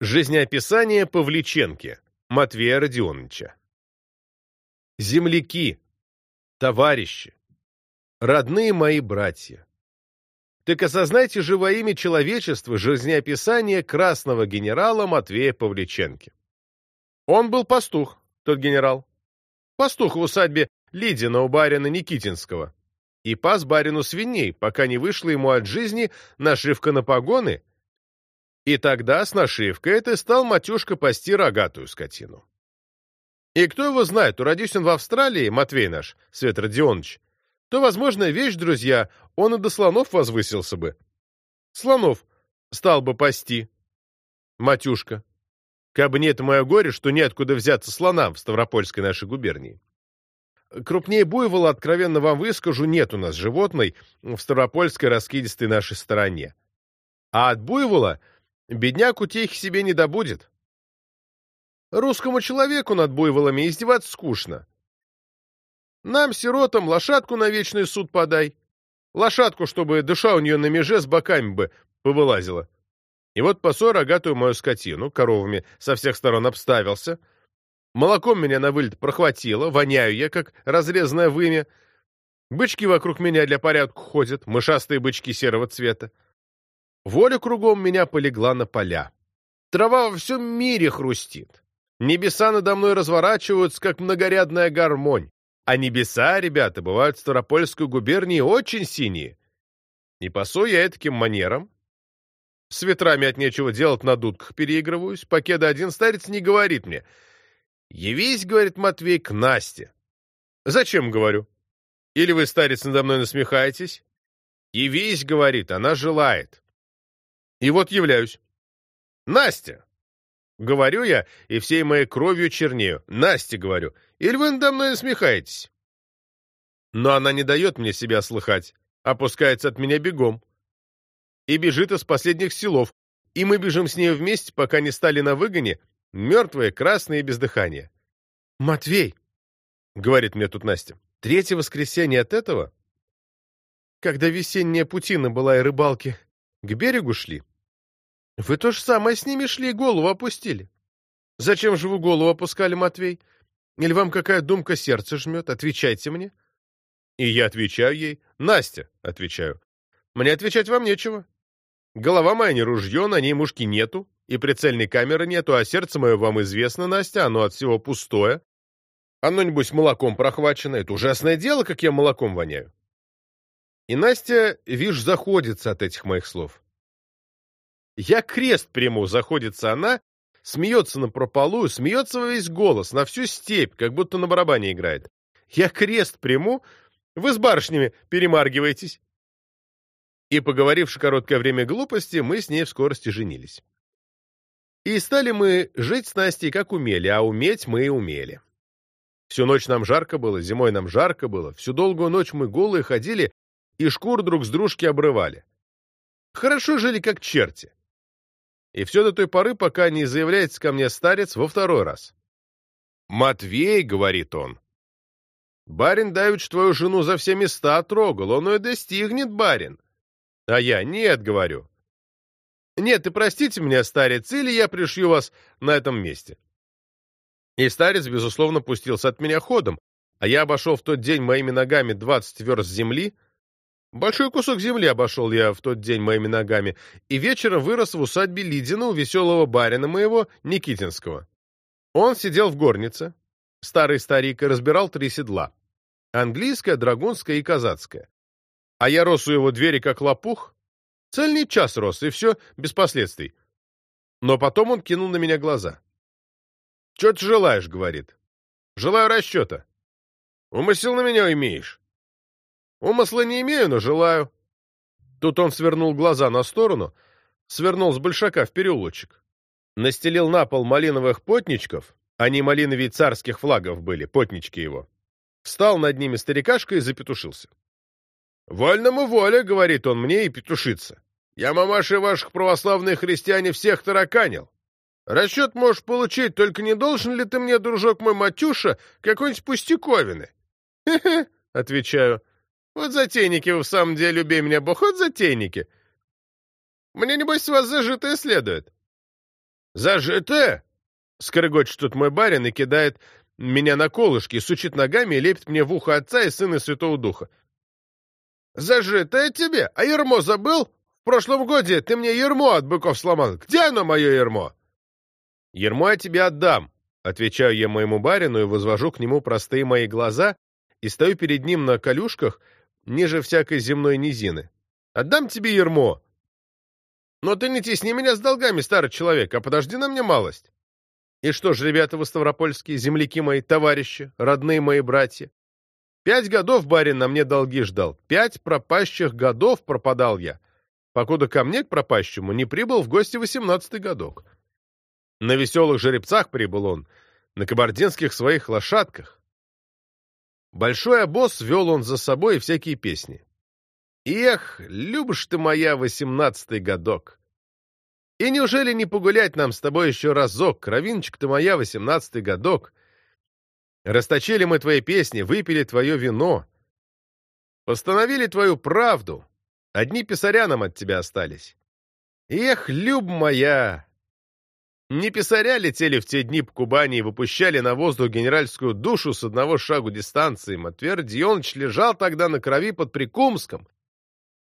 Жизнеописание Павличенки Матвея Родионовича. Земляки, товарищи, родные мои братья, так осознайте же во имя человечества жизнеописание красного генерала Матвея Павличенки. Он был пастух, тот генерал. Пастух в усадьбе Лидина у барина Никитинского. И пас барину свиней, пока не вышла ему от жизни нашивка на погоны и тогда с нашивкой этой стал Матюшка пасти рогатую скотину. И кто его знает, уродись он в Австралии, Матвей наш, Свет Родионович, то, возможно, вещь, друзья, он и до слонов возвысился бы. Слонов стал бы пасти. Матюшка. Кабы нет мое горе, что неоткуда взяться слонам в Ставропольской нашей губернии. Крупнее буйвола, откровенно вам выскажу, нет у нас животной в Ставропольской раскидистой нашей стороне. А от буйвола Бедняк утехи себе не добудет. Русскому человеку над буйволами издеваться скучно. Нам, сиротам, лошадку на вечный суд подай. Лошадку, чтобы душа у нее на меже с боками бы повылазила. И вот посой рогатую мою скотину, коровами со всех сторон обставился. Молоком меня на вылет прохватило, воняю я, как разрезанное вымя. Бычки вокруг меня для порядка ходят, мышастые бычки серого цвета. Воля кругом меня полегла на поля. Трава во всем мире хрустит. Небеса надо мной разворачиваются, как многорядная гармонь. А небеса, ребята, бывают в Старопольской губернии очень синие. И пасу я таким манером. С ветрами от нечего делать на дудках переигрываюсь. Покеда один старец не говорит мне. «Явись, — говорит Матвей, — к Насте». «Зачем, — говорю? Или вы, старец, надо мной насмехаетесь?» «Явись, — говорит, — она желает». И вот являюсь. «Настя!» Говорю я, и всей моей кровью чернею. «Настя!» — говорю. «Или вы надо мной насмехаетесь?» Но она не дает мне себя слыхать, опускается от меня бегом. И бежит из последних селов, и мы бежим с ней вместе, пока не стали на выгоне, мертвые, красные, без дыхания. «Матвей!» — говорит мне тут Настя. «Третье воскресенье от этого?» Когда весенняя путина была и рыбалки к берегу шли, вы то же самое с ними шли, голову опустили. Зачем же вы голову опускали, Матвей? Или вам какая думка сердце жмет? Отвечайте мне. И я отвечаю ей. Настя, отвечаю. Мне отвечать вам нечего. Голова моя не ружье, на ней мушки нету, и прицельной камеры нету, а сердце мое вам известно, Настя, оно от всего пустое. Оно, небось, молоком прохвачено. Это ужасное дело, как я молоком воняю. И Настя, вишь, заходится от этих моих слов. Я крест приму, заходится она, смеется на прополую, смеется во весь голос, на всю степь, как будто на барабане играет. Я крест приму, вы с барышнями перемаргиваетесь. И, поговоривши короткое время глупости, мы с ней в скорости женились. И стали мы жить с Настей как умели, а уметь мы и умели. Всю ночь нам жарко было, зимой нам жарко было, всю долгую ночь мы голые ходили и шкур друг с дружки обрывали. Хорошо жили, как черти. И все до той поры, пока не заявляется ко мне старец во второй раз. «Матвей», — говорит он, — «барин давич твою жену за все места трогал, он ее достигнет, барин». А я «нет», — говорю. «Нет, и простите меня, старец, или я пришью вас на этом месте». И старец, безусловно, пустился от меня ходом, а я обошел в тот день моими ногами двадцать верст земли, Большой кусок земли обошел я в тот день моими ногами, и вечером вырос в усадьбе Лидина у веселого барина моего, Никитинского. Он сидел в горнице, старый старик, и разбирал три седла. Английское, драгунское и казацкое. А я рос у его двери как лопух. Цельный час рос, и все без последствий. Но потом он кинул на меня глаза. — Че ты желаешь? — говорит. — Желаю расчета. — Умысел на меня имеешь. Умысла не имею, но желаю. Тут он свернул глаза на сторону, свернул с большака в переулочек. Настелил на пол малиновых потничков, они малиновей царских флагов были, потнички его. Встал над ними старикашка и запетушился. «Вольному воля», — говорит он мне, — и петушится. «Я, мамаши ваших православных христиане, всех тараканил. Расчет можешь получить, только не должен ли ты мне, дружок мой Матюша, какой-нибудь пустяковины?» «Хе-хе», — отвечаю, вот затейники вы в самом деле, убей меня, бог, вот затейники. Мне, небось, с вас зажитое следует. «Зажито!» — скрыгочет тут мой барин и кидает меня на колышки, сучит ногами и лепит мне в ухо отца и сына Святого Духа. «Зажитое тебе? А ермо забыл? В прошлом годе ты мне ермо от быков сломал. Где оно, мое ермо?» «Ермо я тебе отдам», — отвечаю я моему барину и возвожу к нему простые мои глаза и стою перед ним на колюшках ниже всякой земной низины. «Отдам тебе ермо!» «Но ты не тесни меня с долгами, старый человек, а подожди на мне малость!» «И что ж, ребята вы ставропольские, земляки мои, товарищи, родные мои братья, Пять годов барин на мне долги ждал. Пять пропащих годов пропадал я, покуда ко мне, к пропащему, не прибыл в гости восемнадцатый годок. На веселых жеребцах прибыл он, на кабардинских своих лошадках. Большой обоз вел он за собой всякие песни. Эх, любишь ты моя восемнадцатый годок! И неужели не погулять нам с тобой еще разок, кровиночка ты моя, восемнадцатый годок? Расточили мы твои песни, выпили твое вино. Постановили твою правду. Одни писаря нам от тебя остались. Эх, люб моя! Не писаря летели в те дни по Кубани и выпущали на воздух генеральскую душу с одного шагу дистанции. Матвей Родионович лежал тогда на крови под Прикумском.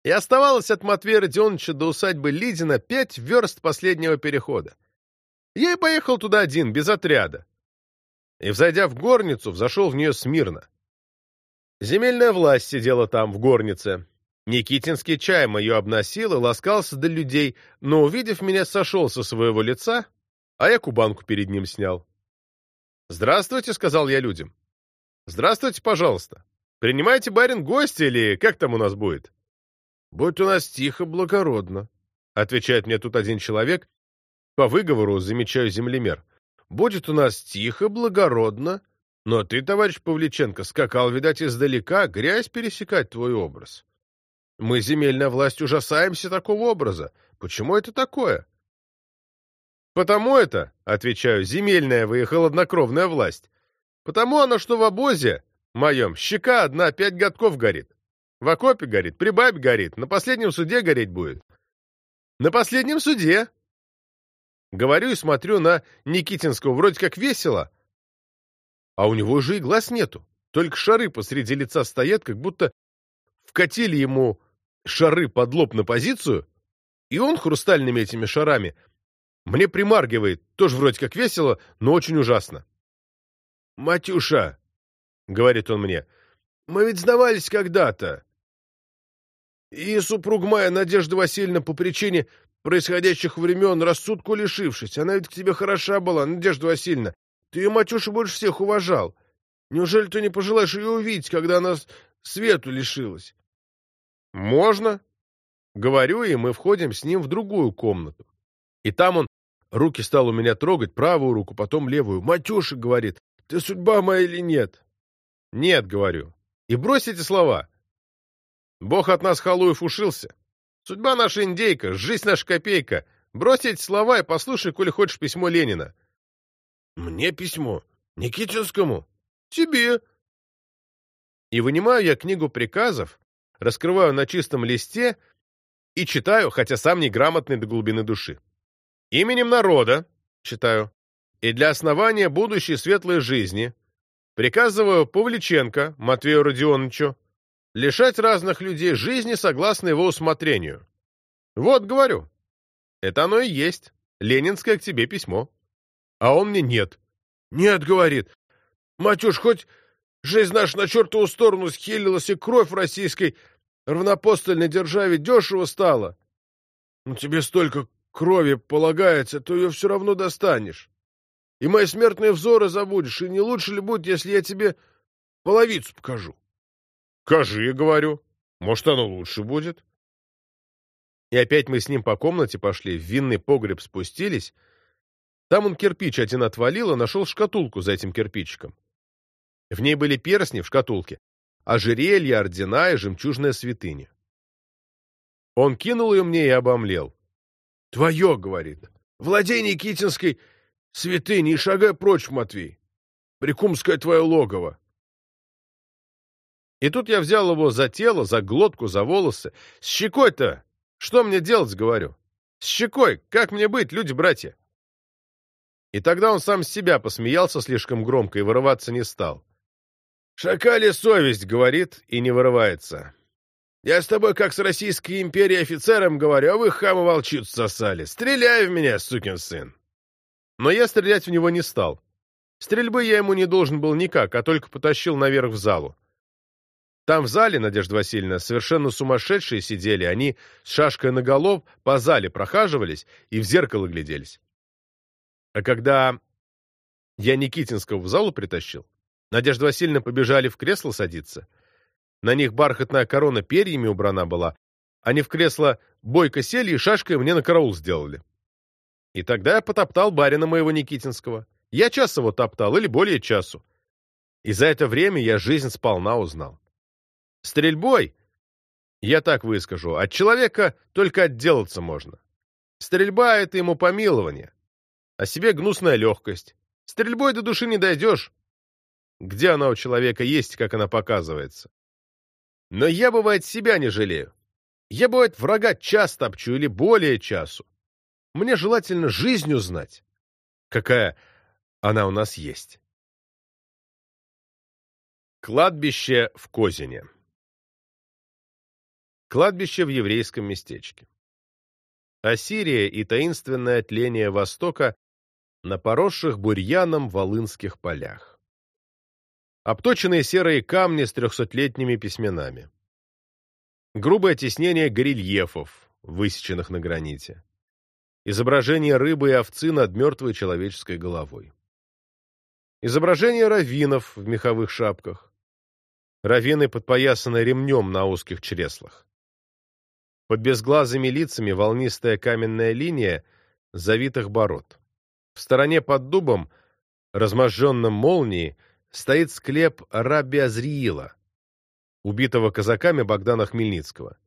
И оставалось от Матвея Родионовича до усадьбы Лидина пять верст последнего перехода. Я и поехал туда один, без отряда и, взойдя в горницу, взошел в нее смирно. Земельная власть сидела там, в горнице. Никитинский чай ее обносил и ласкался до людей, но, увидев меня, сошел со своего лица, а я кубанку перед ним снял. «Здравствуйте», — сказал я людям. «Здравствуйте, пожалуйста. Принимайте, барин, гости или как там у нас будет?» «Будь у нас тихо, благородно», — отвечает мне тут один человек. По выговору замечаю землемер. Будет у нас тихо, благородно. Но ты, товарищ Павличенко, скакал, видать, издалека, грязь пересекать твой образ. Мы, земельная власть, ужасаемся такого образа. Почему это такое? Потому это, отвечаю, земельная вы и холоднокровная власть. Потому оно, что в обозе моем щека одна пять годков горит. В окопе горит, при бабе горит, на последнем суде гореть будет. На последнем суде, Говорю и смотрю на Никитинского, вроде как весело. А у него же и глаз нету. Только шары посреди лица стоят, как будто вкатили ему шары под лоб на позицию, и он хрустальными этими шарами мне примаргивает, тоже вроде как весело, но очень ужасно. «Матюша», — говорит он мне, — «мы ведь сдавались когда-то. И супруг моя, Надежда Васильевна, по причине происходящих времен, рассудку лишившись. Она ведь к тебе хороша была, Надежда Васильевна. Ты ее, Матюша, больше всех уважал. Неужели ты не пожелаешь ее увидеть, когда она свету лишилась? Можно. Говорю, и мы входим с ним в другую комнату. И там он руки стал у меня трогать, правую руку, потом левую. «Матюша», — говорит, — «ты судьба моя или нет?» «Нет», — говорю. И брось эти слова. Бог от нас, халуев, ушился. Судьба наша индейка, жизнь наша копейка. Брось эти слова и послушай, коли хочешь, письмо Ленина. Мне письмо? Никитинскому? Тебе. И вынимаю я книгу приказов, раскрываю на чистом листе и читаю, хотя сам неграмотный до глубины души. Именем народа, читаю, и для основания будущей светлой жизни приказываю Павличенко Матвею Родионовичу лишать разных людей жизни согласно его усмотрению. Вот, говорю, это оно и есть, ленинское к тебе письмо. А он мне нет. Нет, говорит, матюш, хоть жизнь наша на чертову сторону схилилась, и кровь российской равнопостольной державе дешево стала. Но тебе столько крови полагается, то ее все равно достанешь. И мои смертные взоры забудешь, и не лучше ли будет, если я тебе половицу покажу? «Кажи», — говорю. «Может, оно лучше будет?» И опять мы с ним по комнате пошли, в винный погреб спустились. Там он кирпич один отвалил и нашел шкатулку за этим кирпичиком. В ней были перстни в шкатулке, ожерелье, ордена и жемчужная святыня. Он кинул ее мне и обомлел. «Твое», — говорит, — «владей Никитинской святыней и шагай прочь, Матвей. Прикумское твое логово. И тут я взял его за тело, за глотку, за волосы. С щекой-то! Что мне делать, говорю? С щекой! Как мне быть, люди-братья? И тогда он сам с себя посмеялся слишком громко и вырываться не стал. «Шакали совесть», — говорит, и не вырывается. «Я с тобой как с Российской империей офицером говорю, а вы хамы волчицу сосали. Стреляй в меня, сукин сын!» Но я стрелять в него не стал. Стрельбы я ему не должен был никак, а только потащил наверх в залу. Там в зале, Надежда Васильевна, совершенно сумасшедшие сидели, они с шашкой наголов по зале прохаживались и в зеркало гляделись. А когда я Никитинского в залу притащил, Надежда Васильевна побежали в кресло садиться. На них бархатная корона перьями убрана была. Они в кресло бойко сели и шашкой мне на караул сделали. И тогда я потоптал барина моего Никитинского. Я час его топтал, или более часу. И за это время я жизнь сполна узнал. Стрельбой, я так выскажу, от человека только отделаться можно. Стрельба — это ему помилование, а себе гнусная легкость. Стрельбой до души не дойдешь. Где она у человека есть, как она показывается. Но я, бывает, себя не жалею. Я, бывает, врага час топчу или более часу. Мне желательно жизнь узнать, какая она у нас есть. Кладбище в Козине Кладбище в еврейском местечке. Ассирия и таинственное тление Востока на поросших бурьяном волынских полях. Обточенные серые камни с трехсотлетними письменами. Грубое теснение горельефов, высеченных на граните. Изображение рыбы и овцы над мертвой человеческой головой. Изображение раввинов в меховых шапках. Раввины подпоясаны ремнем на узких чреслах. Под безглазыми лицами волнистая каменная линия завитых бород. В стороне под дубом, разможженном молнией, стоит склеп Раби Азриила, убитого казаками Богдана Хмельницкого.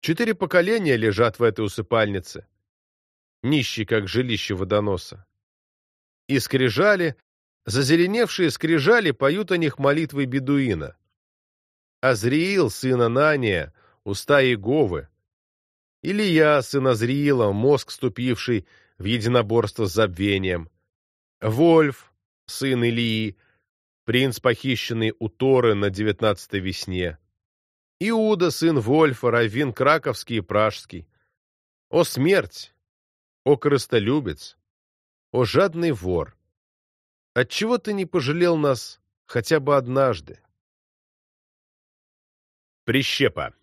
Четыре поколения лежат в этой усыпальнице, нищий, как жилище водоноса. И скрижали, зазеленевшие скрижали, поют о них молитвы бедуина. Азриил, сына Нания, уста Иеговы. Илья, сын Азриила, мозг, ступивший в единоборство с забвением. Вольф, сын Илии, принц, похищенный у Торы на девятнадцатой весне. Иуда, сын Вольфа, раввин Краковский и Пражский. О смерть! О корыстолюбец! О жадный вор! Отчего ты не пожалел нас хотя бы однажды? Прищепа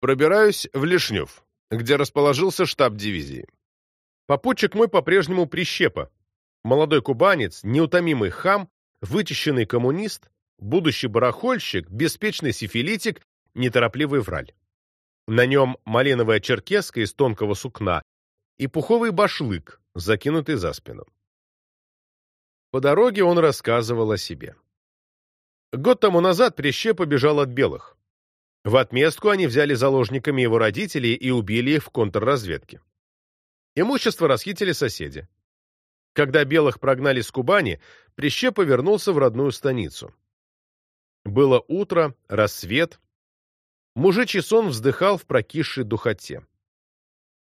Пробираюсь в Лишнев, где расположился штаб дивизии. Попутчик мой по-прежнему прищепа. Молодой кубанец, неутомимый хам, вытещенный коммунист, будущий барахольщик, беспечный сифилитик, неторопливый враль. На нем малиновая черкеска из тонкого сукна и пуховый башлык, закинутый за спину. По дороге он рассказывал о себе. Год тому назад Прищепа бежал от белых. В отместку они взяли заложниками его родителей и убили их в контрразведке. Имущество расхитили соседи. Когда белых прогнали с Кубани, Прищепа вернулся в родную станицу. Было утро, рассвет. Мужичий сон вздыхал в прокисшей духоте.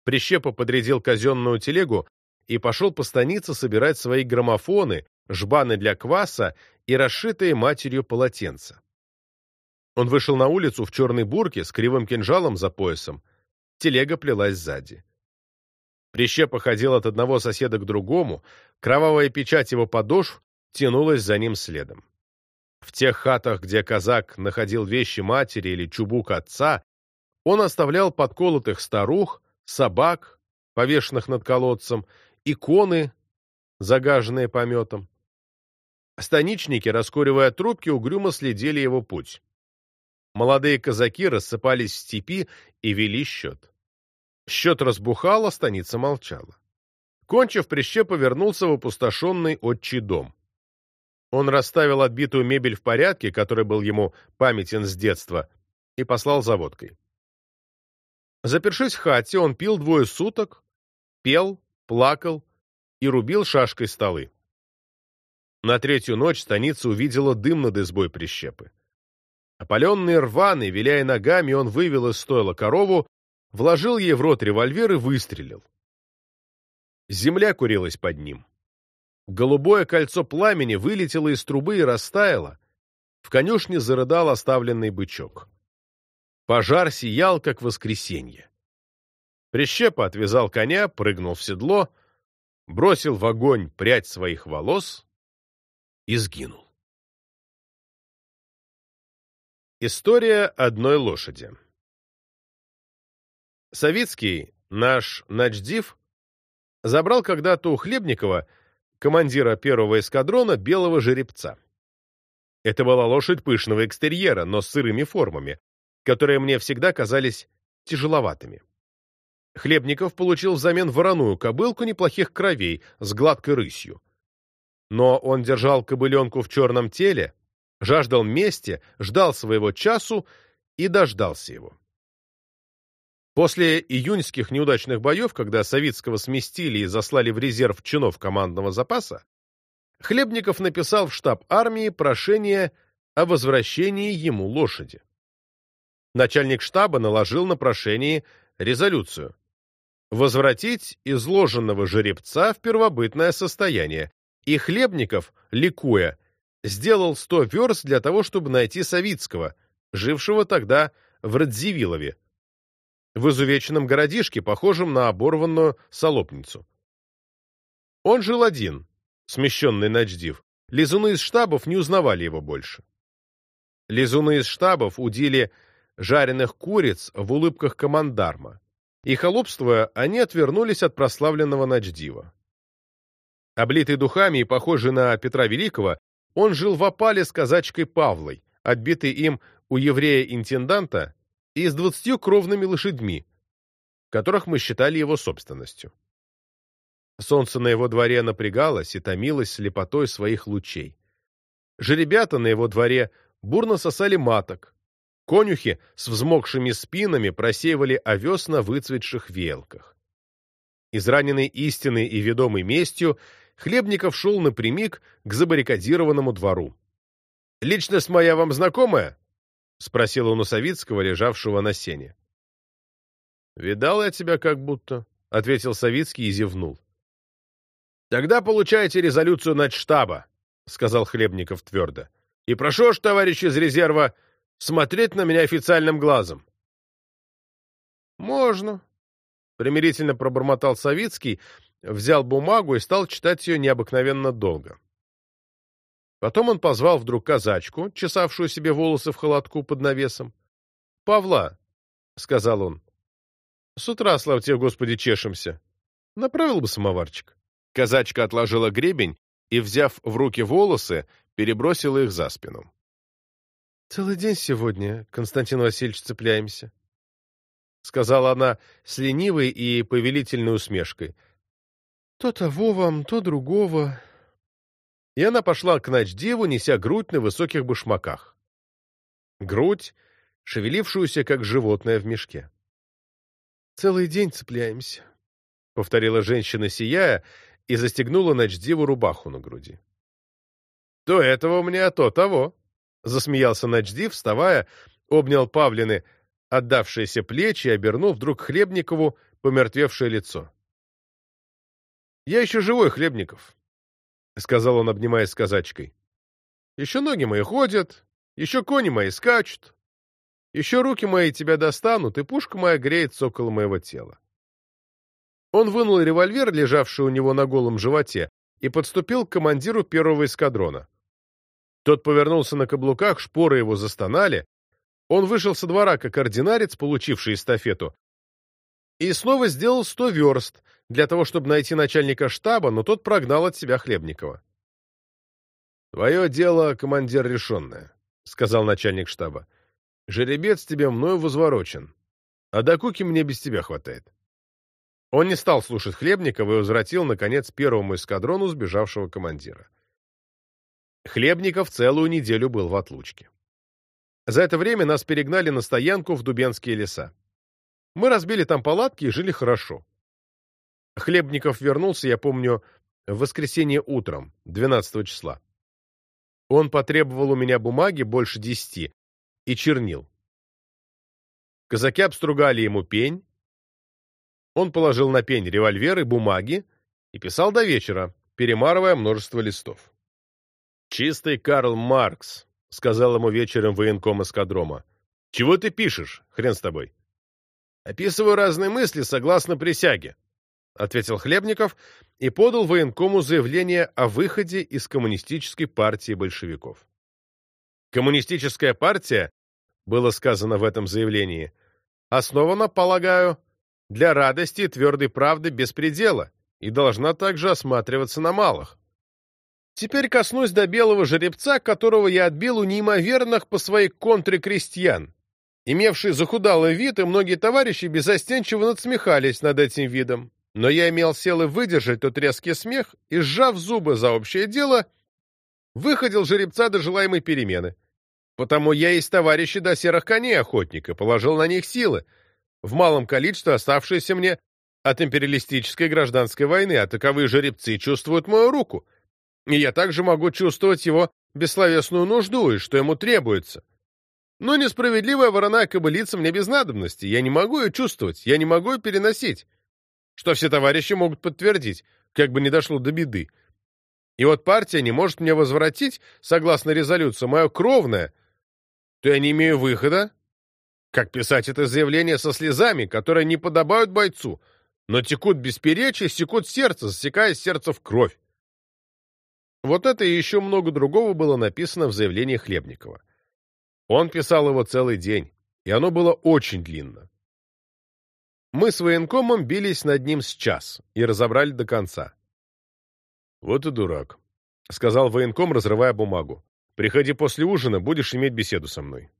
Прищепа подрядил казенную телегу и пошел по станице собирать свои граммофоны, жбаны для кваса и расшитые матерью полотенца. Он вышел на улицу в черной бурке с кривым кинжалом за поясом. Телега плелась сзади. Прищепа ходил от одного соседа к другому, кровавая печать его подошв тянулась за ним следом. В тех хатах, где казак находил вещи матери или чубук отца, он оставлял подколотых старух, собак, повешенных над колодцем, иконы, загаженные пометом. Станичники, раскуривая трубки, угрюмо следили его путь. Молодые казаки рассыпались в степи и вели счет. Счет разбухал, а станица молчала. Кончив, Прищепа вернулся в опустошенный отчий дом. Он расставил отбитую мебель в порядке, который был ему памятен с детства, и послал за водкой. Запершись в хате, он пил двое суток, пел, плакал и рубил шашкой столы. На третью ночь станица увидела дым над избой Прищепы. Опаленный рваный, виляя ногами, он вывел из стойла корову, вложил ей в рот револьвер и выстрелил. Земля курилась под ним. Голубое кольцо пламени вылетело из трубы и растаяло. В конюшне зарыдал оставленный бычок. Пожар сиял, как воскресенье. Прищепа отвязал коня, прыгнул в седло, бросил в огонь прядь своих волос и сгинул. История одной лошади Савицкий, наш начдив, забрал когда-то у Хлебникова, командира первого эскадрона, белого жеребца. Это была лошадь пышного экстерьера, но с сырыми формами, которые мне всегда казались тяжеловатыми. Хлебников получил взамен вороную кобылку неплохих кровей с гладкой рысью. Но он держал кобыленку в черном теле, жаждал мести, ждал своего часу и дождался его. После июньских неудачных боев, когда Савицкого сместили и заслали в резерв чинов командного запаса, Хлебников написал в штаб армии прошение о возвращении ему лошади. Начальник штаба наложил на прошение резолюцию. Возвратить изложенного жеребца в первобытное состояние, и Хлебников, ликуя, сделал сто верст для того, чтобы найти Савицкого, жившего тогда в Радзивиллове, в изувеченном городишке, похожем на оборванную солопницу. Он жил один, смещенный начдив. Лизуны из штабов не узнавали его больше. Лизуны из штабов удили жареных куриц в улыбках командарма и, холопствуя, они отвернулись от прославленного Начдива. Облитый духами и похожий на Петра Великого, он жил в опале с казачкой Павлой, отбитый им у еврея-интенданта и с двадцатью кровными лошадьми, которых мы считали его собственностью. Солнце на его дворе напрягалось и томилось слепотой своих лучей. Жеребята на его дворе бурно сосали маток, Конюхи с взмокшими спинами просеивали овес на выцветших велках. Израненный истиной и ведомый местью, Хлебников шел напрямик к забаррикадированному двору. «Личность моя вам знакомая?» — спросил он у Савицкого, лежавшего на сене. «Видал я тебя как будто», — ответил Савицкий и зевнул. «Тогда получайте резолюцию штаба, сказал Хлебников твердо. «И прошу ж, товарищ из резерва, смотреть на меня официальным глазом. «Можно», — примирительно пробормотал Савицкий, взял бумагу и стал читать ее необыкновенно долго. Потом он позвал вдруг казачку, чесавшую себе волосы в холодку под навесом. «Павла», — сказал он, — «с утра, слава тебе, Господи, чешемся. Направил бы самоварчик». Казачка отложила гребень и, взяв в руки волосы, перебросила их за спину. «Целый день сегодня, Константин Васильевич, цепляемся», — сказала она с ленивой и повелительной усмешкой. «То того вам, то другого». И она пошла к ночдеву, неся грудь на высоких башмаках. Грудь, шевелившуюся, как животное в мешке. «Целый день цепляемся», — повторила женщина, сияя, и застегнула ночдеву рубаху на груди. «То этого у меня, то того», Засмеялся Начди, вставая, обнял Павлины отдавшиеся плечи и обернул вдруг Хлебникову помертвевшее лицо. «Я еще живой, Хлебников», — сказал он, обнимаясь с казачкой. «Еще ноги мои ходят, еще кони мои скачут, еще руки мои тебя достанут, и пушка моя греется около моего тела». Он вынул револьвер, лежавший у него на голом животе, и подступил к командиру первого эскадрона. Тот повернулся на каблуках, шпоры его застонали. Он вышел со двора, как ординарец, получивший эстафету, и снова сделал сто верст для того, чтобы найти начальника штаба, но тот прогнал от себя Хлебникова. «Твое дело, командир, решенное», — сказал начальник штаба. «Жеребец тебе мною возворочен, а до куки мне без тебя хватает». Он не стал слушать Хлебникова и возвратил, наконец, первому эскадрону сбежавшего командира. Хлебников целую неделю был в отлучке. За это время нас перегнали на стоянку в Дубенские леса. Мы разбили там палатки и жили хорошо. Хлебников вернулся, я помню, в воскресенье утром, 12 числа. Он потребовал у меня бумаги больше десяти и чернил. Казаки обстругали ему пень. Он положил на пень револьвер и бумаги и писал до вечера, перемарывая множество листов. «Чистый Карл Маркс», — сказал ему вечером военком эскадрома. «Чего ты пишешь? Хрен с тобой». «Описываю разные мысли согласно присяге», — ответил Хлебников и подал военкому заявление о выходе из Коммунистической партии большевиков. Коммунистическая партия, было сказано в этом заявлении, основана, полагаю, для радости и твердой правды без предела и должна также осматриваться на малых. Теперь коснусь до белого жеребца, которого я отбил у неимоверных по своей контре крестьян, имевший захудалый вид, и многие товарищи безостенчиво надсмехались над этим видом. Но я имел силы выдержать тот резкий смех и, сжав зубы за общее дело, выходил жеребца до желаемой перемены. Потому я из товарищей до серых коней охотника положил на них силы, в малом количестве оставшиеся мне от империалистической гражданской войны, а таковые жеребцы чувствуют мою руку. И я также могу чувствовать его бессловесную нужду и что ему требуется. Но несправедливая вороная кобылица мне без надобности. Я не могу ее чувствовать, я не могу ее переносить. Что все товарищи могут подтвердить, как бы не дошло до беды. И вот партия не может мне возвратить, согласно резолюции, мое кровное, то я не имею выхода, как писать это заявление со слезами, которые не подобают бойцу, но текут без перечи, секут сердце, засекая сердце в кровь. Вот это и еще много другого было написано в заявлении Хлебникова. Он писал его целый день, и оно было очень длинно. Мы с военкомом бились над ним с час и разобрали до конца. «Вот и дурак», — сказал военком, разрывая бумагу. «Приходи после ужина, будешь иметь беседу со мной».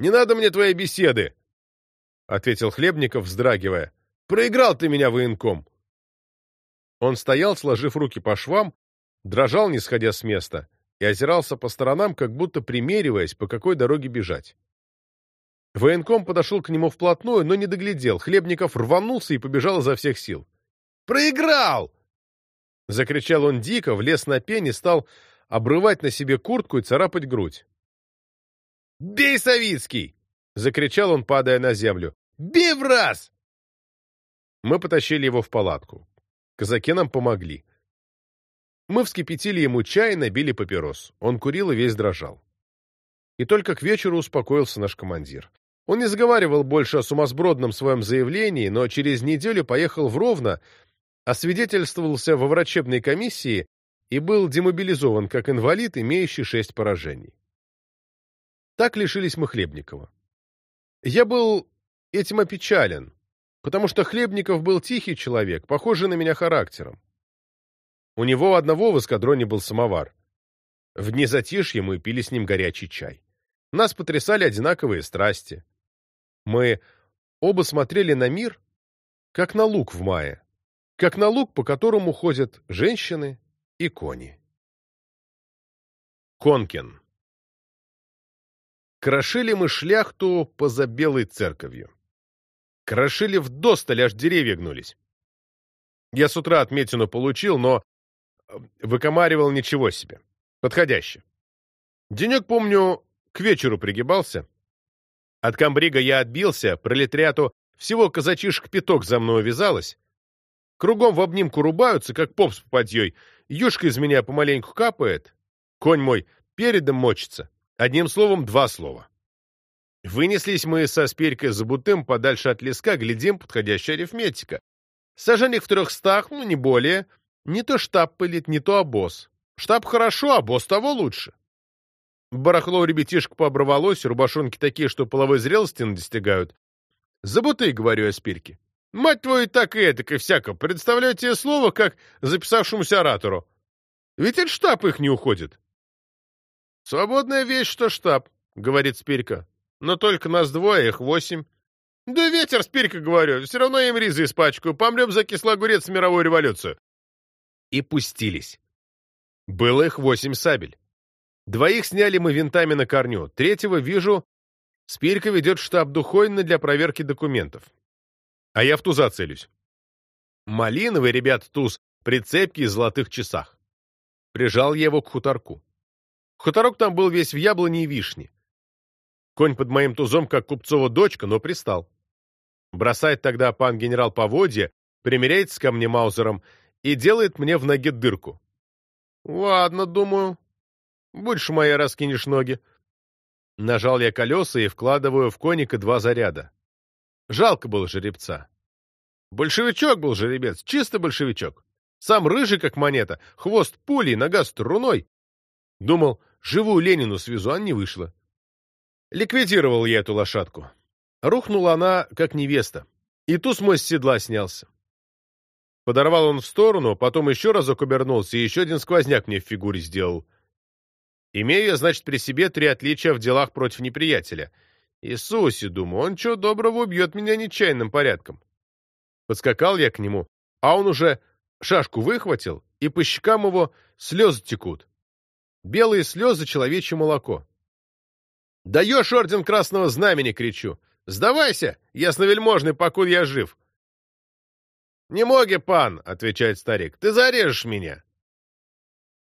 «Не надо мне твоей беседы!» — ответил Хлебников, вздрагивая. «Проиграл ты меня, военком!» Он стоял, сложив руки по швам, дрожал, не сходя с места, и озирался по сторонам, как будто примериваясь, по какой дороге бежать. Военком подошел к нему вплотную, но не доглядел. Хлебников рванулся и побежал изо всех сил. «Проиграл!» Закричал он дико, влез на пень и стал обрывать на себе куртку и царапать грудь. «Бей, Савицкий!» — закричал он, падая на землю. «Бей в раз!» Мы потащили его в палатку. Казаки нам помогли. Мы вскипятили ему чай и набили папирос. Он курил и весь дрожал. И только к вечеру успокоился наш командир. Он не заговаривал больше о сумасбродном своем заявлении, но через неделю поехал в Ровно, освидетельствовался во врачебной комиссии и был демобилизован как инвалид, имеющий шесть поражений. Так лишились мы Хлебникова. Я был этим опечален, потому что Хлебников был тихий человек, похожий на меня характером. У него одного в эскадроне был самовар. В дни затишья мы пили с ним горячий чай. Нас потрясали одинаковые страсти. Мы оба смотрели на мир, как на луг в мае, как на луг, по которому ходят женщины и кони. Конкин Крошили мы шляхту поза белой церковью. Крошили вдосталь, аж деревья гнулись. Я с утра отметину получил, но э, выкомаривал ничего себе. Подходяще. Денек, помню, к вечеру пригибался. От комбрига я отбился, пролетариату всего казачишек пяток за мной вязалось. Кругом в обнимку рубаются, как поп с попадьей. Юшка из меня помаленьку капает. Конь мой передом мочится. Одним словом, два слова. Вынеслись мы со Спирькой за бутым подальше от леска, глядим, подходящая арифметика. Саженик в трехстах, ну, не более. Не то штаб пылит, не то обоз. Штаб хорошо, а босс того лучше. Барахло у ребятишек пооборвалось, рубашонки такие, что половой зрелости достигают. Забуты, говорю я спирке. Мать твою, так и этак, и всяко. Представляю тебе слово, как записавшемуся оратору. Ведь это штаб их не уходит. Свободная вещь, что штаб, говорит Спирка. Но только нас двое, их восемь. Да ветер, Спирка, говорю, все равно им ризы испачкаю, помрем за кислый огурец в мировую революцию. И пустились. Было их восемь сабель. Двоих сняли мы винтами на корню, третьего вижу, Спирка ведет штаб Духойна для проверки документов. А я в туза целюсь. Малиновый, ребят, туз, прицепки и золотых часах. Прижал я его к хуторку. Хуторок там был весь в яблоне и вишне. Конь под моим тузом, как купцова дочка, но пристал. Бросает тогда пан генерал поводья, примеряется ко мне маузером и делает мне в ноге дырку. Ладно, думаю. Больше моя раскинешь ноги. Нажал я колеса и вкладываю в коника два заряда. Жалко было жеребца. Большевичок был жеребец, чисто большевичок. Сам рыжий, как монета, хвост пулей, нога струной. Думал, живую Ленину свезу, а не вышло. Ликвидировал я эту лошадку. Рухнула она, как невеста. И туз мой с седла снялся. Подорвал он в сторону, потом еще разок обернулся и еще один сквозняк мне в фигуре сделал. Имею я, значит, при себе три отличия в делах против неприятеля. Иисусе, думаю, он что доброго убьет меня нечаянным порядком. Подскакал я к нему, а он уже шашку выхватил, и по щекам его слезы текут. Белые слезы — человечье молоко. «Даешь орден Красного Знамени!» — кричу. «Сдавайся, ясновельможный, покуль я жив!» «Не моги, пан!» — отвечает старик. «Ты зарежешь меня!»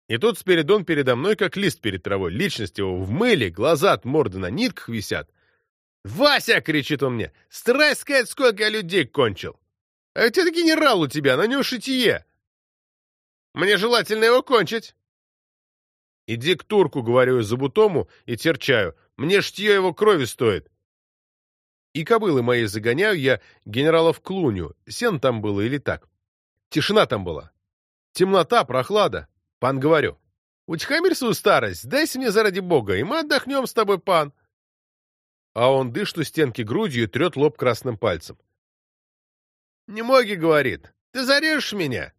И тут Спиридон передо мной, как лист перед травой. Личность его в мыле, глаза от морды на нитках висят. «Вася!» — кричит он мне. «Старай сказать, сколько я людей кончил! А это генерал у тебя, на нем шитье! Мне желательно его кончить!» «Иди к турку», — говорю я забутому и терчаю. «Мне шитье его крови стоит!» И кобылы мои загоняю я генерала в клуню. Сен там было или так? Тишина там была. Темнота, прохлада. Пан говорю. Утихомирь свою старость, дайся мне заради бога, и мы отдохнем с тобой, пан. А он дышит у стенки грудью и трет лоб красным пальцем. Не моги, говорит, ты зарежешь меня.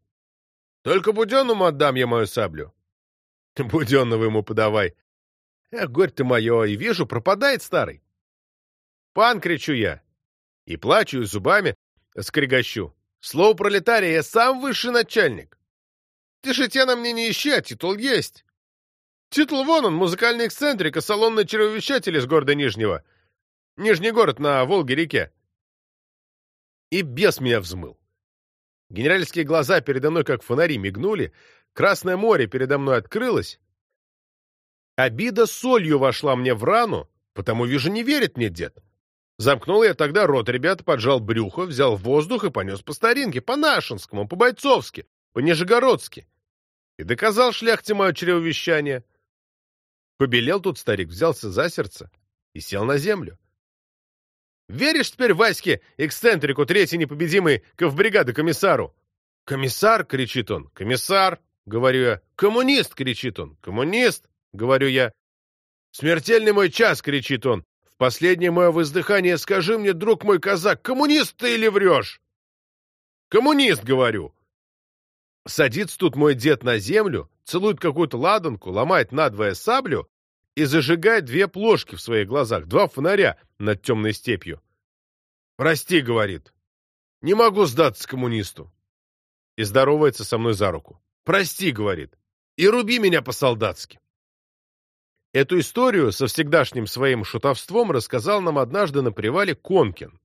Только Буденному отдам я мою саблю. Буденного ему подавай. Эх, горь ты мое, и вижу, пропадает старый. «Пан!» — кричу я. И плачу, и зубами скрегощу. Слово пролетария, я сам высший начальник. Же на мне не ищи, а титул есть. Титул вон он, музыкальный эксцентрик и салонный чревовещатель из города Нижнего. Нижний город на Волге-реке. И бес меня взмыл. Генеральские глаза передо мной, как фонари, мигнули, Красное море передо мной открылось. Обида солью вошла мне в рану, потому, вижу, не верит мне дед. Замкнул я тогда рот, ребята, поджал брюхо, взял воздух и понес по старинке, по-нашенскому, по-бойцовски, по-нижегородски. И доказал шляхте мое чревовещание. Побелел тут старик, взялся за сердце и сел на землю. Веришь теперь Ваське, эксцентрику, третий непобедимый ковбригады комиссару? «Комиссар!» — кричит он. «Комиссар!» — говорю я. «Коммунист!» — кричит он. «Коммунист!» — говорю я. «Смертельный мой час!» — кричит он. В последнее мое воздыхание скажи мне, друг мой казак, коммунист ты или врешь? Коммунист, говорю. Садится тут мой дед на землю, целует какую-то ладанку, ломает надвое саблю и зажигает две плошки в своих глазах, два фонаря над темной степью. «Прости», — говорит, — «не могу сдаться коммунисту». И здоровается со мной за руку. «Прости», — говорит, — «и руби меня по-солдатски». Эту историю со всегдашним своим шутовством рассказал нам однажды на привале Конкин,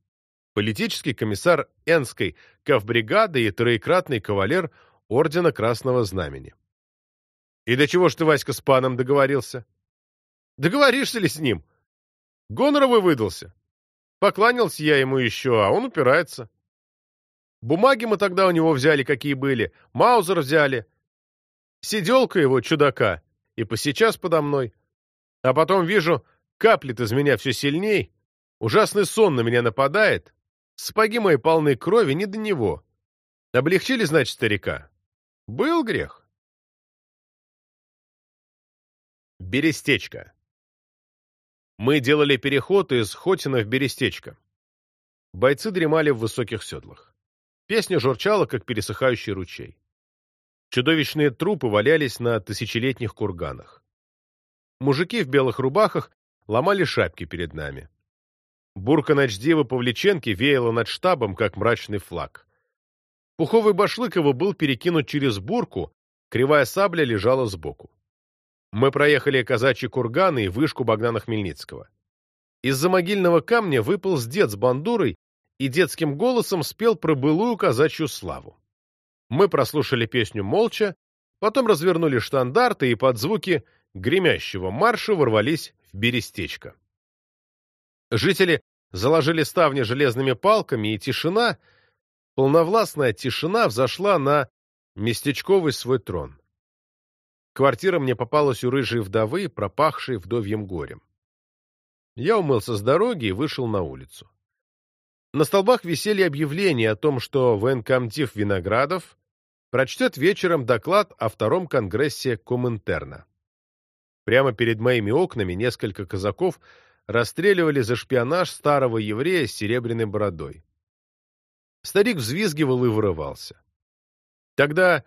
политический комиссар Энской кавбригады и троекратный кавалер Ордена Красного Знамени. «И до чего ж ты, Васька, с паном договорился?» «Договоришься ли с ним?» «Гоноровый выдался. Покланялся я ему еще, а он упирается. Бумаги мы тогда у него взяли, какие были, Маузер взяли. Сиделка его, чудака, и посейчас подо мной. А потом вижу, каплет из меня все сильней, ужасный сон на меня нападает, сапоги мои полны крови, не до него. Облегчили, значит, старика? Был грех. Берестечко. Мы делали переход из Хотина в Берестечко. Бойцы дремали в высоких седлах. Песня журчала, как пересыхающий ручей. Чудовищные трупы валялись на тысячелетних курганах. Мужики в белых рубахах ломали шапки перед нами. Бурка ночдива Павличенки веяла над штабом, как мрачный флаг. Пуховый башлык его был перекинут через бурку, кривая сабля лежала сбоку. Мы проехали казачьи курганы и вышку Богдана Хмельницкого. Из-за могильного камня выполз дед с бандурой и детским голосом спел про былую казачью славу. Мы прослушали песню молча, потом развернули штандарты и под звуки гремящего марша ворвались в Берестечко. Жители заложили ставни железными палками, и тишина, полновластная тишина взошла на Местечковый свой трон. Квартира мне попалась у рыжей вдовы, пропахшей вдовьем горем. Я умылся с дороги и вышел на улицу. На столбах висели объявления о том, что военкомтив Виноградов прочтет вечером доклад о втором конгрессе Коминтерна. Прямо перед моими окнами несколько казаков расстреливали за шпионаж старого еврея с серебряной бородой. Старик взвизгивал и вырывался. Тогда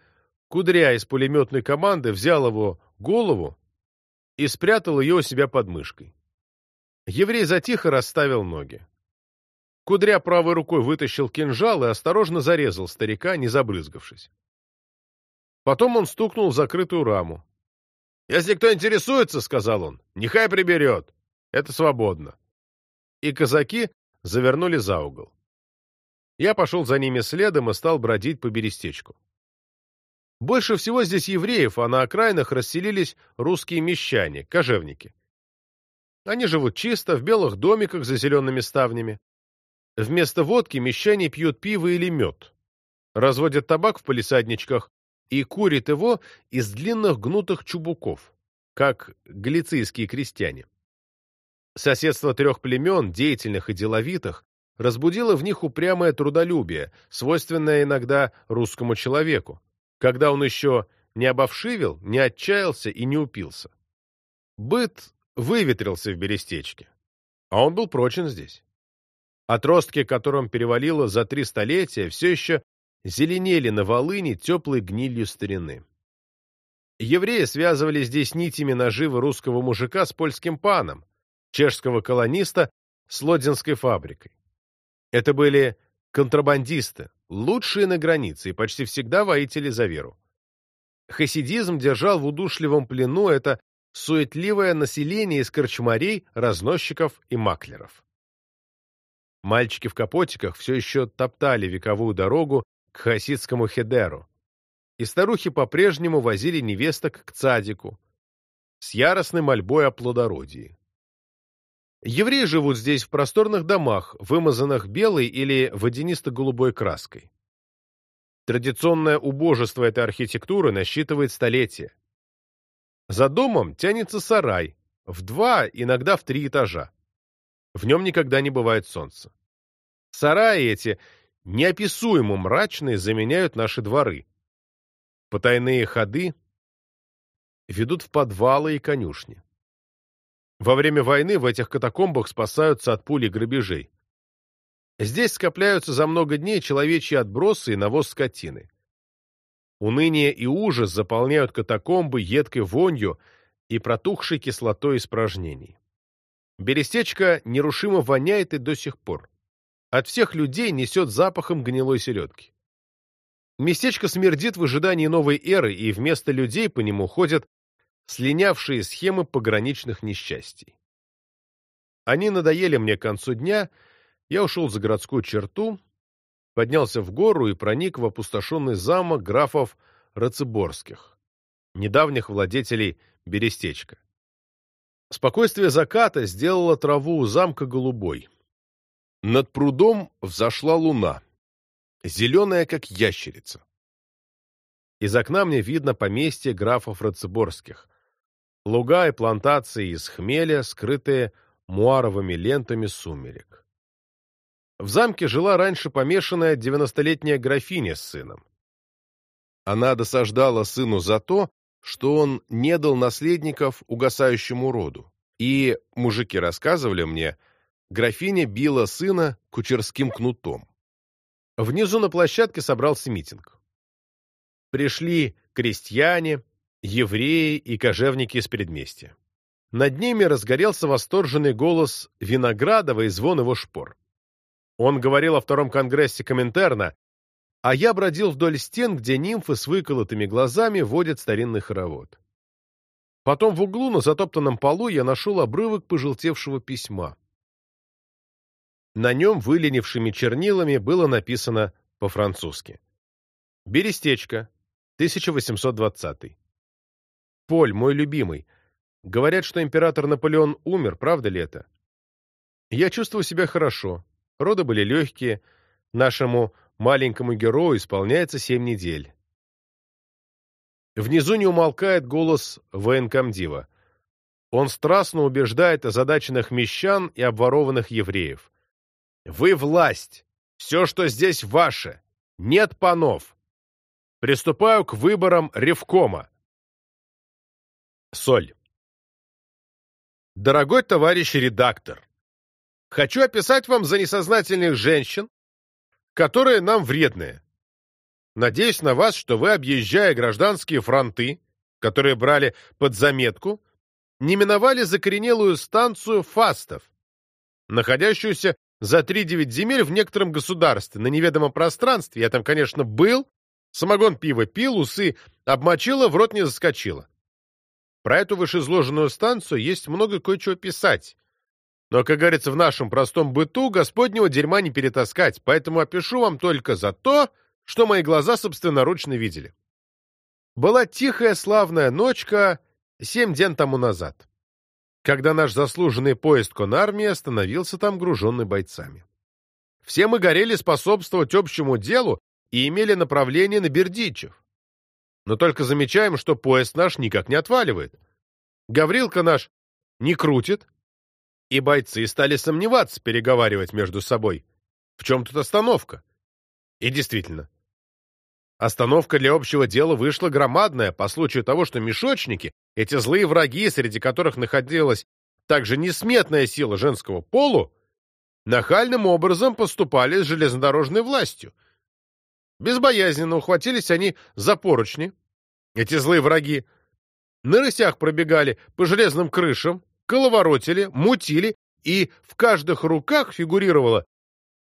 Кудря из пулеметной команды взял его голову и спрятал ее у себя под мышкой. Еврей затихо расставил ноги. Кудря правой рукой вытащил кинжал и осторожно зарезал старика, не забрызгавшись. Потом он стукнул в закрытую раму. «Если кто интересуется, — сказал он, — нехай приберет. Это свободно». И казаки завернули за угол. Я пошел за ними следом и стал бродить по берестечку. Больше всего здесь евреев, а на окраинах расселились русские мещане, кожевники. Они живут чисто, в белых домиках за зелеными ставнями. Вместо водки мещане пьют пиво или мед, разводят табак в полисадничках и курят его из длинных гнутых чубуков, как галицийские крестьяне. Соседство трех племен, деятельных и деловитых, разбудило в них упрямое трудолюбие, свойственное иногда русскому человеку, когда он еще не обовшивил, не отчаялся и не упился. Быт выветрился в берестечке, а он был прочен здесь. Отростки, которым перевалило за три столетия, все еще зеленели на волыне теплой гнилью старины. Евреи связывали здесь нитями наживы русского мужика с польским паном, чешского колониста с лодзинской фабрикой. Это были контрабандисты, лучшие на границе и почти всегда воители за веру. Хасидизм держал в удушливом плену это суетливое население из корчмарей, разносчиков и маклеров. Мальчики в капотиках все еще топтали вековую дорогу к хасидскому хедеру, и старухи по-прежнему возили невесток к цадику с яростной мольбой о плодородии. Евреи живут здесь в просторных домах, вымазанных белой или водянисто-голубой краской. Традиционное убожество этой архитектуры насчитывает столетия. За домом тянется сарай, в два, иногда в три этажа. В нем никогда не бывает солнца. Сараи эти неописуемо мрачные заменяют наши дворы. Потайные ходы ведут в подвалы и конюшни. Во время войны в этих катакомбах спасаются от пули грабежей. Здесь скопляются за много дней человечьи отбросы и навоз скотины. Уныние и ужас заполняют катакомбы едкой вонью и протухшей кислотой испражнений. Берестечко нерушимо воняет и до сих пор. От всех людей несет запахом гнилой селедки. Местечко смердит в ожидании новой эры, и вместо людей по нему ходят слинявшие схемы пограничных несчастий. Они надоели мне к концу дня, я ушел за городскую черту, поднялся в гору и проник в опустошенный замок графов Рацеборских, недавних владетелей Берестечка. Спокойствие заката сделало траву у замка голубой. Над прудом взошла луна, зеленая, как ящерица. Из окна мне видно поместье графов Рацеборских, луга и плантации из хмеля, скрытые муаровыми лентами сумерек. В замке жила раньше помешанная девяностолетняя графиня с сыном. Она досаждала сыну за то, что он не дал наследников угасающему роду. И, мужики рассказывали мне, графиня била сына кучерским кнутом. Внизу на площадке собрался митинг. Пришли крестьяне, евреи и кожевники из предместья. Над ними разгорелся восторженный голос Виноградова и звон его шпор. Он говорил о втором конгрессе Коминтерна, а я бродил вдоль стен, где нимфы с выколотыми глазами водят старинный хоровод. Потом в углу на затоптанном полу я нашел обрывок пожелтевшего письма. На нем выленившими чернилами было написано по-французски. «Берестечко, 1820. Поль, мой любимый. Говорят, что император Наполеон умер, правда ли это? Я чувствую себя хорошо. Роды были легкие. Нашему маленькому герою исполняется семь недель. Внизу не умолкает голос военкомдива. Он страстно убеждает озадаченных мещан и обворованных евреев. «Вы власть! Все, что здесь ваше! Нет панов! Приступаю к выборам Ревкома!» Соль. Дорогой товарищ редактор, хочу описать вам за несознательных женщин, которые нам вредные. Надеюсь на вас, что вы, объезжая гражданские фронты, которые брали под заметку, не миновали закоренелую станцию фастов, находящуюся за 3-9 земель в некотором государстве, на неведомом пространстве. Я там, конечно, был, самогон пиво пил, усы обмочила, в рот не заскочила. Про эту вышеизложенную станцию есть много кое-чего писать. Но, как говорится, в нашем простом быту господнего дерьма не перетаскать, поэтому опишу вам только за то, что мои глаза собственноручно видели. Была тихая славная ночка семь ден тому назад, когда наш заслуженный поезд конармии остановился там груженный бойцами. Все мы горели способствовать общему делу и имели направление на Бердичев но только замечаем, что поезд наш никак не отваливает. Гаврилка наш не крутит, и бойцы стали сомневаться, переговаривать между собой. В чем тут остановка? И действительно, остановка для общего дела вышла громадная по случаю того, что мешочники, эти злые враги, среди которых находилась также несметная сила женского полу, нахальным образом поступали с железнодорожной властью, Безбоязненно ухватились они за поручни, эти злые враги, на рысях пробегали по железным крышам, коловоротили, мутили, и в каждых руках фигурировала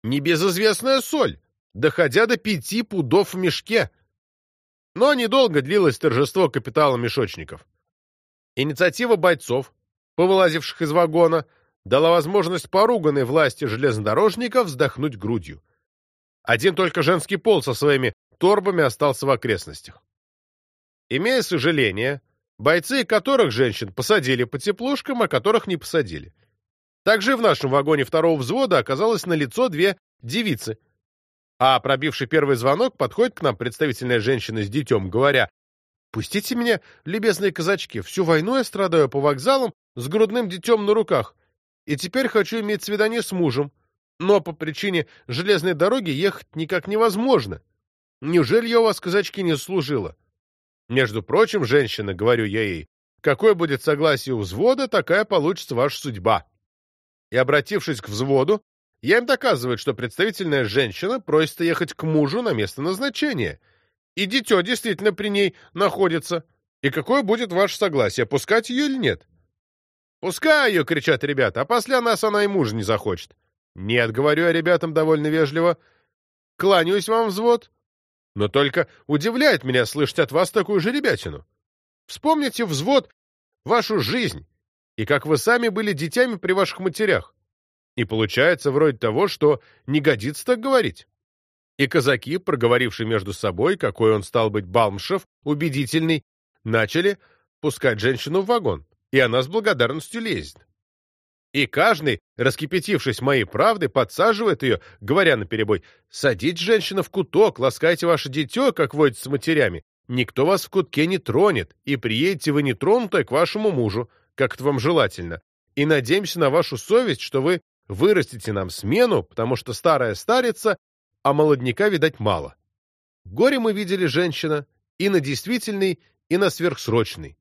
небезызвестная соль, доходя до пяти пудов в мешке. Но недолго длилось торжество капитала мешочников. Инициатива бойцов, повылазивших из вагона, дала возможность поруганной власти железнодорожников вздохнуть грудью. Один только женский пол со своими торбами остался в окрестностях. Имея сожаление, бойцы которых женщин посадили по теплушкам, а которых не посадили. Также в нашем вагоне второго взвода оказалось на лицо две девицы. А пробивший первый звонок подходит к нам представительная женщина с детем, говоря, «Пустите меня, любезные казачки, всю войну я страдаю по вокзалам с грудным детем на руках, и теперь хочу иметь свидание с мужем но по причине железной дороги ехать никак невозможно. Неужели я у вас, казачки, не служила? Между прочим, женщина, говорю я ей, какое будет согласие у взвода, такая получится ваша судьба. И, обратившись к взводу, я им доказываю, что представительная женщина просит ехать к мужу на место назначения. И дитё действительно при ней находится. И какое будет ваше согласие, пускать ее или нет? «Пускай ее!» — кричат ребята, а после нас она и мужа не захочет. «Нет, — говорю я ребятам довольно вежливо, — кланяюсь вам, взвод, но только удивляет меня слышать от вас такую же ребятину. Вспомните, взвод, вашу жизнь, и как вы сами были детьми при ваших матерях. И получается вроде того, что не годится так говорить». И казаки, проговорившие между собой, какой он стал быть Балмшев, убедительный, начали пускать женщину в вагон, и она с благодарностью лезет. И каждый, раскипятившись моей правды, подсаживает ее, говоря наперебой, «Садите, женщина, в куток, ласкайте ваше дитё, как водится с матерями. Никто вас в кутке не тронет, и приедете вы нетронутой к вашему мужу, как это вам желательно. И надеемся на вашу совесть, что вы вырастите нам смену, потому что старая старится, а молодняка, видать, мало». Горе мы видели женщина и на действительный, и на сверхсрочный.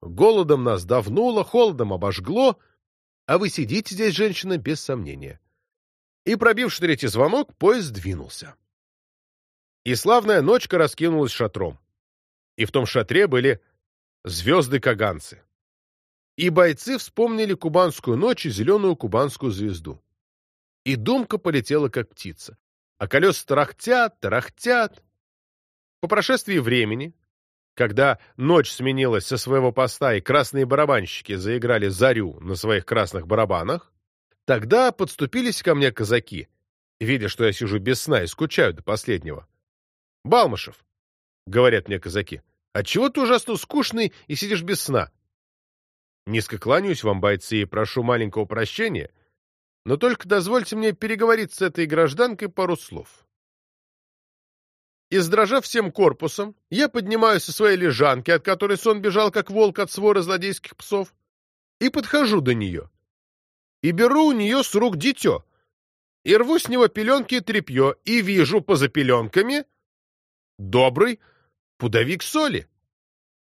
Голодом нас давнуло, холодом обожгло, а вы сидите здесь, женщина, без сомнения. И, пробивший третий звонок, поезд двинулся. И славная ночка раскинулась шатром. И в том шатре были звезды-каганцы. И бойцы вспомнили кубанскую ночь и зеленую кубанскую звезду. И думка полетела, как птица. А колеса тарахтят, тарахтят. По прошествии времени, когда ночь сменилась со своего поста и красные барабанщики заиграли зарю на своих красных барабанах, тогда подступились ко мне казаки, видя, что я сижу без сна и скучаю до последнего. «Балмашев», — говорят мне казаки, — «отчего ты ужасно скучный и сидишь без сна?» Низко кланяюсь вам, бойцы, и прошу маленького прощения, но только дозвольте мне переговорить с этой гражданкой пару слов. И, сдрожав всем корпусом, я поднимаюсь со своей лежанки, от которой сон бежал, как волк от свора злодейских псов, и подхожу до нее. И беру у нее с рук дитё, и рву с него пеленки и тряпье, и вижу поза пеленками добрый пудовик соли.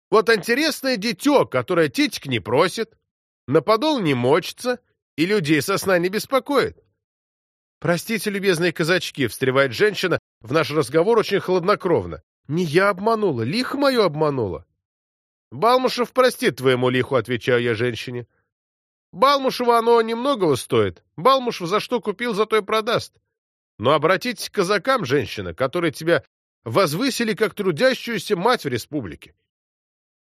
Вот интересное дитё, которое титик не просит, на подол не мочится и людей со сна не беспокоит. «Простите, любезные казачки», — встревает женщина в наш разговор очень хладнокровно. «Не я обманула, лихо мое обманула». «Балмушев простит твоему лиху», — отвечаю я женщине. «Балмушева оно немногого стоит. Балмушев за что купил, за то и продаст. Но обратитесь к казакам, женщина, которые тебя возвысили как трудящуюся мать в республике.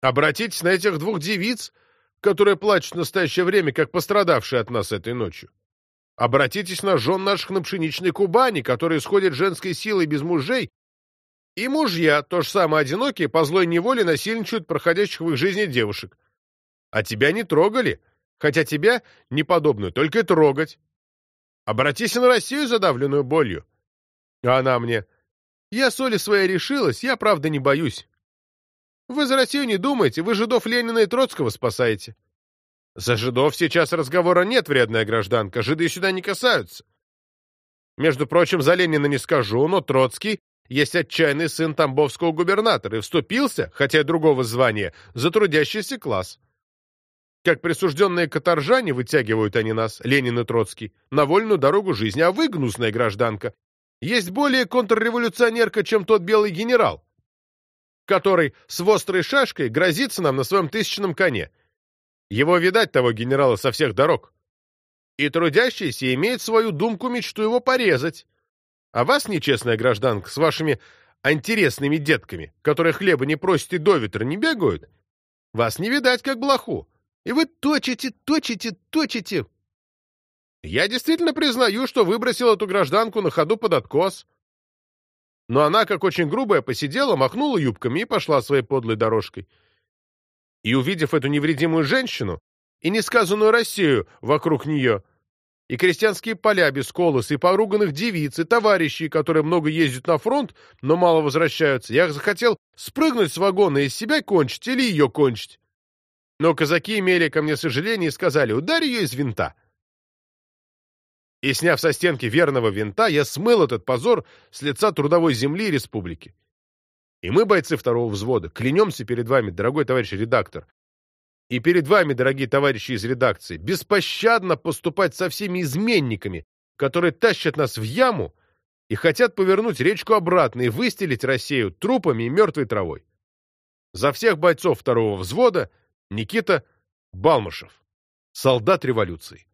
Обратитесь на этих двух девиц, которые плачут в настоящее время, как пострадавшие от нас этой ночью. Обратитесь на жен наших на пшеничной Кубани, которые сходят женской силой без мужей, и мужья, то же самое одинокие, по злой неволе насильничают проходящих в их жизни девушек. А тебя не трогали, хотя тебя, неподобную, только и трогать. Обратись на Россию, задавленную болью. А она мне, я соли своей решилась, я, правда, не боюсь. Вы за Россию не думайте, вы жидов Ленина и Троцкого спасаете. За жидов сейчас разговора нет, вредная гражданка, жиды сюда не касаются. Между прочим, за Ленина не скажу, но Троцкий есть отчаянный сын тамбовского губернатора и вступился, хотя и другого звания, за трудящийся класс. Как присужденные каторжане вытягивают они нас, Ленин и Троцкий, на вольную дорогу жизни, а вы, гнусная гражданка, есть более контрреволюционерка, чем тот белый генерал, который с вострой шашкой грозится нам на своем тысячном коне. Его видать, того генерала, со всех дорог. И трудящийся имеет свою думку-мечту его порезать. А вас, нечестная гражданка, с вашими антиресными детками, которые хлеба не просят и до ветра не бегают, вас не видать, как блоху. И вы точите, точите, точите. Я действительно признаю, что выбросил эту гражданку на ходу под откос. Но она, как очень грубая, посидела, махнула юбками и пошла своей подлой дорожкой. И, увидев эту невредимую женщину и несказанную Россию вокруг нее, и крестьянские поля без колоса, и поруганных девиц, и товарищей, которые много ездят на фронт, но мало возвращаются, я захотел спрыгнуть с вагона и себя кончить или ее кончить. Но казаки имели ко мне сожаление и сказали, ударь ее из винта и, сняв со стенки верного винта, я смыл этот позор с лица трудовой земли республики. И мы, бойцы второго взвода, клянемся перед вами, дорогой товарищ редактор, и перед вами, дорогие товарищи из редакции, беспощадно поступать со всеми изменниками, которые тащат нас в яму и хотят повернуть речку обратно и выстелить Россию трупами и мертвой травой. За всех бойцов второго взвода Никита Балмашев, солдат революции.